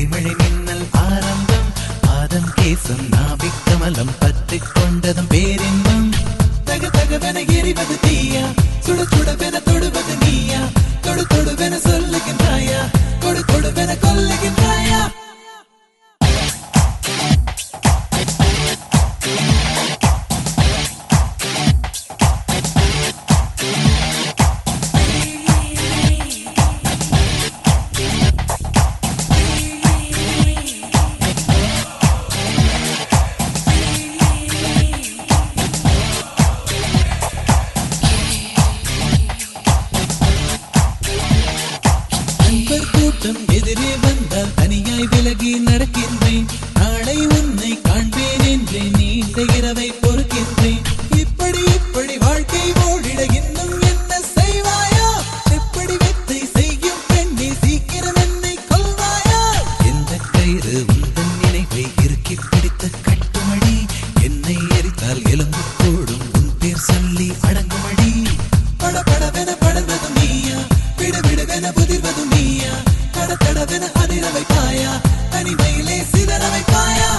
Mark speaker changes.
Speaker 1: இடிமழை மின்னல் ஆரம்பம். பாதம் கேசம் நாபிக் கமலம் பற்றிக் கொண்டதும் பேரின்பம். தக தகவென எரிவது தீயா? சுட சுடவென தொடுவது நீயா? தொடு தொடுவென சொல்ல நண்பர் கூட்டம் எதிரே வந்தால் தனியாய் விலகி நடக்கின்றேன். நாளை உன்னை காண்பேன் என்றே நீண்ட இரவை பொறுக்கின்றேன். இப்படி இப்படி வாழ்க்கை ஓடிட இன்னும் என்ன செய்வாயா? எப்படி வித்தை செய்யும் பெண்ணே சீக்கிரம் என்னை கொள்வாயா எந்த கயிறு உந்தன் நினைவை இறுக்கி பிடித்த கட்டுமடி என்னை எரித்தால் எலும்பு கூடும் உன் பேர் சொல்லி அடங்குமடி பட படவென படர்வதும் நீயா? விட விடுவென புதிர்வதும் நீயா? தட தடவென அதிர வைப்பாயா தனிமையிலே சிதற வைப்பாயா